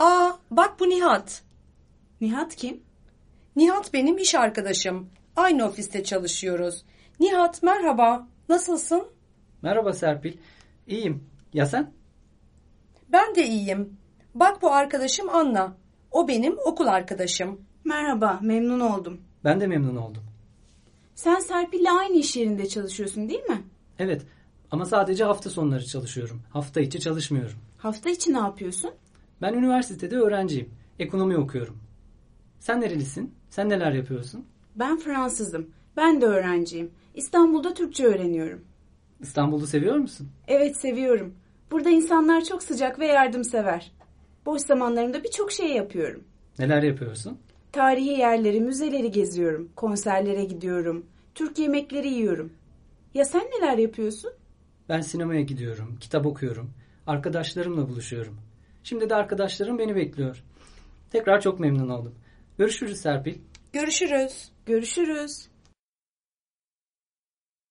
Aa, bak bu Nihat. Nihat kim? Nihat benim iş arkadaşım. Aynı ofiste çalışıyoruz. Nihat merhaba. Nasılsın? Merhaba Serpil. İyiyim. Ya sen? Ben de iyiyim. Bak bu arkadaşım Anna. O benim okul arkadaşım. Merhaba, memnun oldum. Ben de memnun oldum. Sen Serpil'le aynı iş yerinde çalışıyorsun değil mi? Evet ama sadece hafta sonları çalışıyorum. Hafta içi çalışmıyorum. Hafta içi ne yapıyorsun? Ben üniversitede öğrenciyim. Ekonomi okuyorum. Sen nerelisin? Sen neler yapıyorsun? Ben Fransızım. Ben de öğrenciyim. İstanbul'da Türkçe öğreniyorum. İstanbul'u seviyor musun? Evet seviyorum. Burada insanlar çok sıcak ve yardımsever. Boş zamanlarımda birçok şey yapıyorum. Neler yapıyorsun? Tarihi yerleri, müzeleri geziyorum. Konserlere gidiyorum. Türk yemekleri yiyorum. Ya sen neler yapıyorsun? Ben sinemaya gidiyorum, kitap okuyorum. Arkadaşlarımla buluşuyorum. Şimdi de arkadaşlarım beni bekliyor. Tekrar çok memnun oldum. Görüşürüz Serpil. Görüşürüz. Görüşürüz.